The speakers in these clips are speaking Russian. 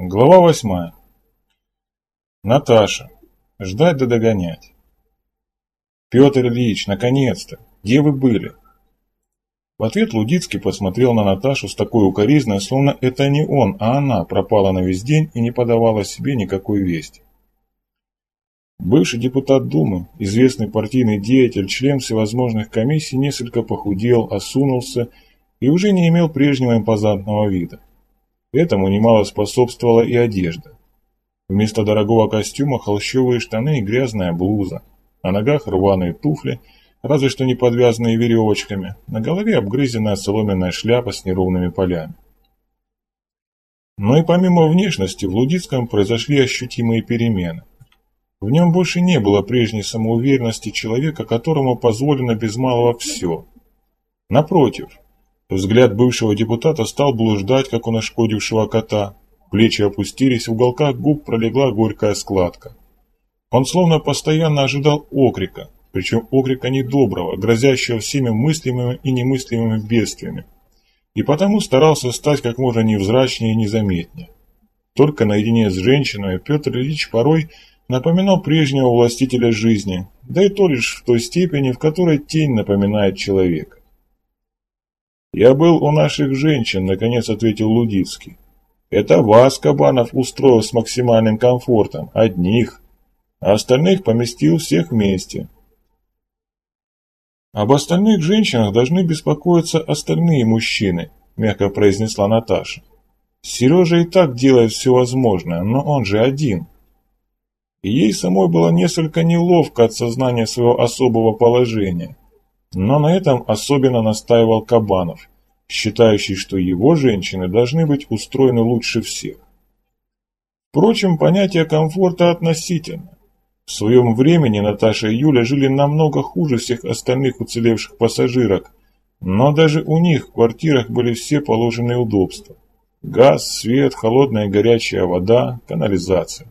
Глава восьмая. Наташа. Ждать да догонять. Петр Ильич, наконец-то! Где вы были? В ответ Лудицкий посмотрел на Наташу с такой укоризной, словно это не он, а она пропала на весь день и не подавала себе никакой вести. Бывший депутат Думы, известный партийный деятель, член всевозможных комиссий, несколько похудел, осунулся и уже не имел прежнего импозантного вида. Этому немало способствовала и одежда. Вместо дорогого костюма холщовые штаны и грязная блуза. На ногах рваные туфли, разве что не подвязанные веревочками. На голове обгрызенная соломенная шляпа с неровными полями. Но и помимо внешности в Лудицком произошли ощутимые перемены. В нем больше не было прежней самоуверенности человека, которому позволено без малого все. Напротив, Взгляд бывшего депутата стал блуждать, как у нашкодившего кота. Плечи опустились, в уголках губ пролегла горькая складка. Он словно постоянно ожидал окрика, причем окрика недоброго, грозящего всеми мыслимыми и немыслимыми бедствиями. И потому старался стать как можно невзрачнее и незаметнее. Только наедине с женщиной Петр Ильич порой напоминал прежнего властителя жизни, да и то лишь в той степени, в которой тень напоминает человека. «Я был у наших женщин», — наконец ответил Лудицкий. «Это вас, Кабанов, устроил с максимальным комфортом, одних, а остальных поместил всех вместе». «Об остальных женщинах должны беспокоиться остальные мужчины», — мягко произнесла Наташа. «Сережа и так делает все возможное, но он же один». И ей самой было несколько неловко от сознания своего особого положения. Но на этом особенно настаивал Кабанов, считающий, что его женщины должны быть устроены лучше всех. Впрочем, понятие комфорта относительно. В своем времени Наташа и Юля жили намного хуже всех остальных уцелевших пассажирок, но даже у них в квартирах были все положенные удобства. Газ, свет, холодная и горячая вода, канализация.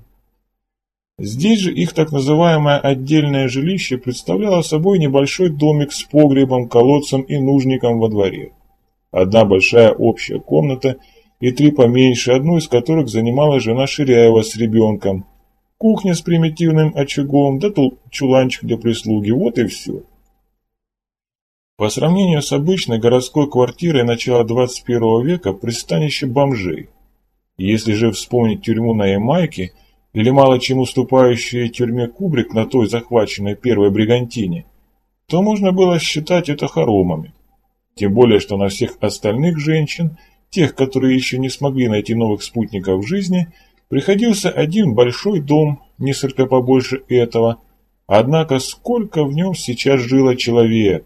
Здесь же их так называемое отдельное жилище представляло собой небольшой домик с погребом, колодцем и нужником во дворе. Одна большая общая комната и три поменьше, одну из которых занимала жена Ширяева с ребенком. Кухня с примитивным очагом, да чуланчик для прислуги, вот и все. По сравнению с обычной городской квартирой начала 21 века пристанище бомжей. Если же вспомнить тюрьму на Ямайке – или мало чем уступающие тюрьме Кубрик на той захваченной первой бригантине, то можно было считать это хоромами. Тем более, что на всех остальных женщин, тех, которые еще не смогли найти новых спутников в жизни, приходился один большой дом, несколько побольше этого, однако сколько в нем сейчас жило человек.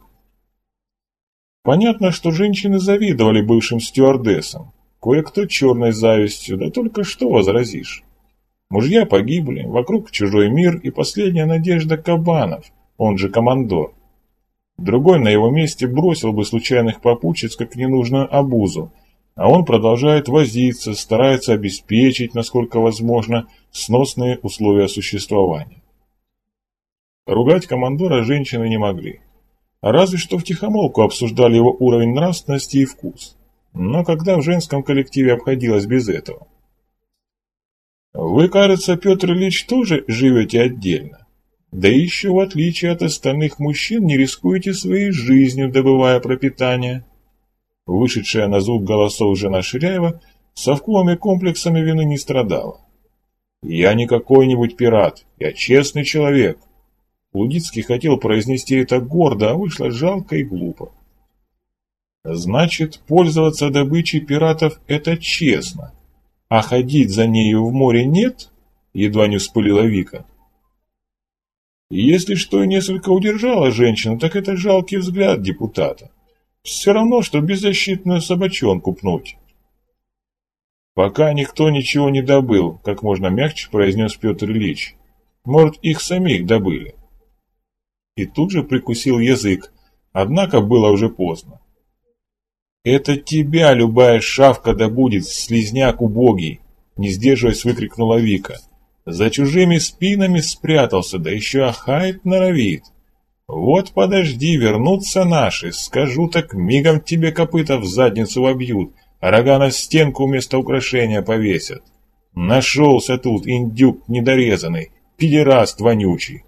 Понятно, что женщины завидовали бывшим стюардессам, кое-кто черной завистью, да только что возразишь. Мужья погибли, вокруг чужой мир и последняя надежда Кабанов, он же командор. Другой на его месте бросил бы случайных попутчиц как ненужную обузу, а он продолжает возиться, старается обеспечить, насколько возможно, сносные условия существования. Ругать командора женщины не могли. Разве что втихомолку обсуждали его уровень нравственности и вкус. Но когда в женском коллективе обходилось без этого? Вы, кажется, Петр Ильич, тоже живете отдельно. Да еще, в отличие от остальных мужчин, не рискуете своей жизнью, добывая пропитание. Вышедшая на звук голосов жена Ширяева совковыми комплексами вины не страдала. «Я не какой-нибудь пират, я честный человек». Лудицкий хотел произнести это гордо, а вышло жалко и глупо. «Значит, пользоваться добычей пиратов – это честно», а ходить за нею в море нет? Едва не вспылила Вика. Если что и несколько удержала женщину, так это жалкий взгляд депутата. Все равно, что беззащитную собачонку пнуть. Пока никто ничего не добыл, как можно мягче произнес Петр Ильич. Может, их самих добыли. И тут же прикусил язык, однако было уже поздно. «Это тебя любая шавка добудет, слизняк убогий!» Не сдерживаясь, выкрикнула Вика. «За чужими спинами спрятался, да еще ахает норовит. Вот подожди, вернутся наши, скажу так, мигом тебе копыта в задницу вобьют, а рога на стенку вместо украшения повесят. Нашелся тут индюк недорезанный, педераст вонючий.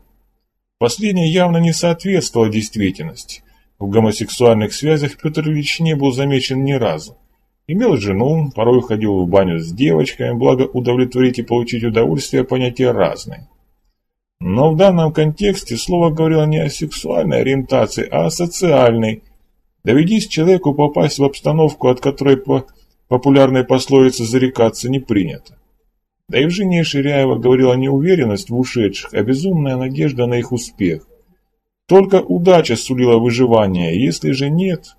Последнее явно не соответствовало действительности. В гомосексуальных связях Петр Ильич не был замечен ни разу. Имел жену, порой ходил в баню с девочками, благо удовлетворить и получить удовольствие понятия разные. Но в данном контексте слово говорило не о сексуальной ориентации, а о социальной. Доведись человеку попасть в обстановку, от которой по популярной пословице зарекаться не принято. Да и в жене Ширяева говорила не уверенность в ушедших, а безумная надежда на их успех. Только удача сулила выживание, если же нет...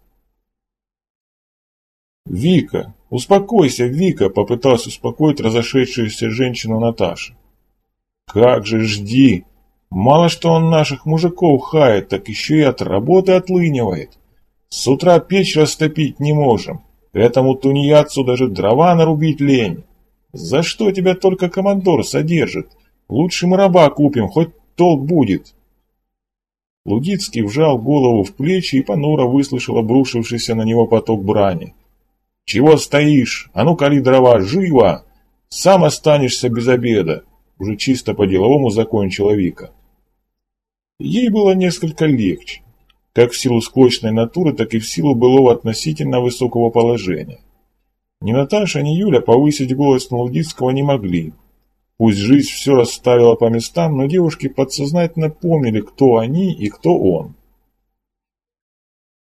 «Вика, успокойся, Вика!» – попыталась успокоить разошедшуюся женщину Наташа. «Как же жди! Мало что он наших мужиков хает, так еще и от работы отлынивает. С утра печь растопить не можем, этому тунеядцу даже дрова нарубить лень. За что тебя только командор содержит? Лучше мы раба купим, хоть толк будет». Лудицкий вжал голову в плечи и понуро выслушал обрушившийся на него поток брани. «Чего стоишь? А ну кали дрова, живо! Сам останешься без обеда!» Уже чисто по-деловому закончила Вика. Ей было несколько легче, как в силу склочной натуры, так и в силу былого относительно высокого положения. Ни Наташа, ни Юля повысить голос на Лудицкого не могли. Пусть жизнь все расставила по местам, но девушки подсознательно помнили, кто они и кто он.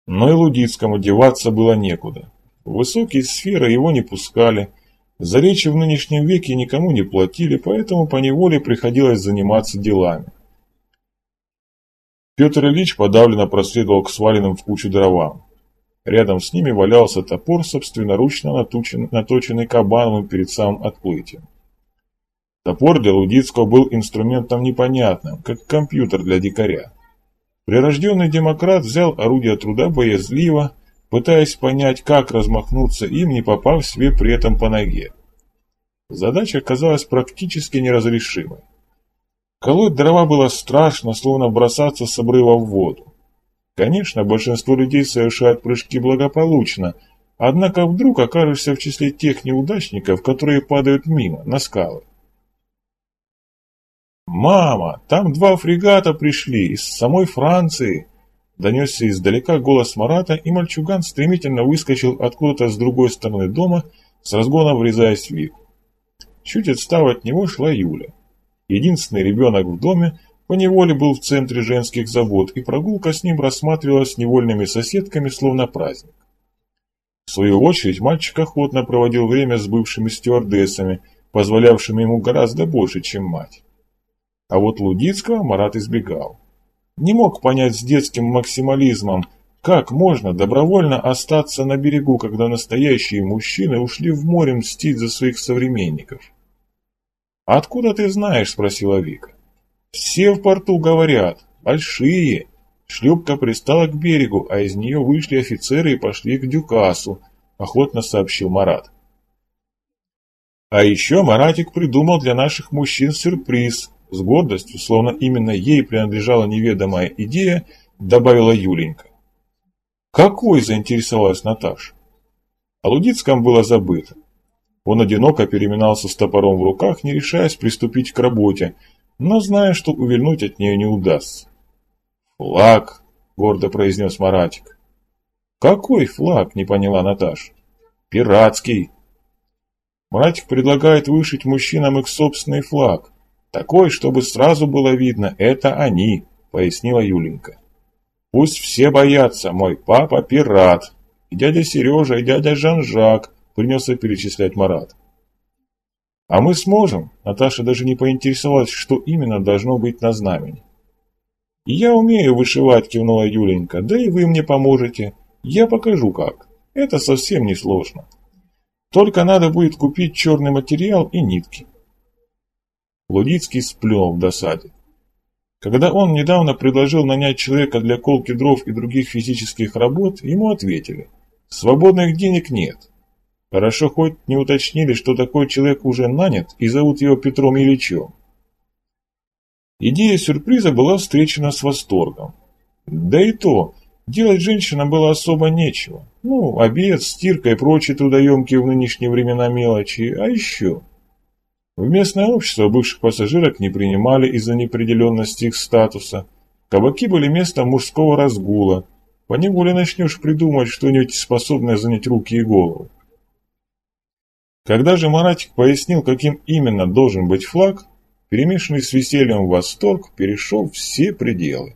Но и Лудицкому деваться было некуда. В высокие сферы его не пускали, за речи в нынешнем веке никому не платили, поэтому поневоле приходилось заниматься делами. Петр Ильич подавленно проследовал к сваленным в кучу дровам. Рядом с ними валялся топор, собственноручно наточен, наточенный Кабановым перед самым отплытием. Топор для Лудицкого был инструментом непонятным, как компьютер для дикаря. Прирожденный демократ взял орудие труда боязливо, пытаясь понять, как размахнуться им, не попав себе при этом по ноге. Задача оказалась практически неразрешимой. Колоть дрова было страшно, словно бросаться с обрыва в воду. Конечно, большинство людей совершают прыжки благополучно, однако вдруг окажешься в числе тех неудачников, которые падают мимо, на скалы. «Мама, там два фрегата пришли из самой Франции!» Донесся издалека голос Марата, и мальчуган стремительно выскочил откуда-то с другой стороны дома, с разгона врезаясь в Вику. Чуть отстав от него шла Юля. Единственный ребенок в доме поневоле был в центре женских забот, и прогулка с ним рассматривалась невольными соседками, словно праздник. В свою очередь мальчик охотно проводил время с бывшими стюардессами, позволявшими ему гораздо больше, чем мать. А вот Лудицкого Марат избегал. Не мог понять с детским максимализмом, как можно добровольно остаться на берегу, когда настоящие мужчины ушли в море мстить за своих современников. «Откуда ты знаешь?» – спросила Вика. «Все в порту говорят. Большие. Шлюпка пристала к берегу, а из нее вышли офицеры и пошли к Дюкасу», – охотно сообщил Марат. А еще Маратик придумал для наших мужчин сюрприз – с гордостью, словно именно ей принадлежала неведомая идея, добавила Юленька. «Какой?» – заинтересовалась Наташа. О Лудицком было забыто. Он одиноко переминался с топором в руках, не решаясь приступить к работе, но зная, что увильнуть от нее не удастся. «Флаг!» – гордо произнес Маратик. «Какой флаг?» – не поняла Наташа. «Пиратский!» Маратик предлагает вышить мужчинам их собственный флаг. Такой, чтобы сразу было видно, это они, пояснила Юленька. Пусть все боятся, мой папа пират. И дядя Сережа, и дядя Жан-Жак, принялся перечислять Марат. А мы сможем? Наташа даже не поинтересовалась, что именно должно быть на знамени. «Я умею вышивать», — кивнула Юленька, — «да и вы мне поможете. Я покажу как. Это совсем не сложно. Только надо будет купить черный материал и нитки. Лудицкий сплюнул в досаде. Когда он недавно предложил нанять человека для колки дров и других физических работ, ему ответили «Свободных денег нет». Хорошо хоть не уточнили, что такой человек уже нанят и зовут его Петром Ильичем. Идея сюрприза была встречена с восторгом. Да и то, делать женщинам было особо нечего. Ну, обед, стирка и прочие трудоемкие в нынешние времена мелочи, а еще... В местное общество бывших пассажирок не принимали из-за неопределенности их статуса. Кабаки были местом мужского разгула. Поневоле начнешь придумать что-нибудь способное занять руки и голову. Когда же Маратик пояснил, каким именно должен быть флаг, перемешанный с весельем восторг перешел все пределы.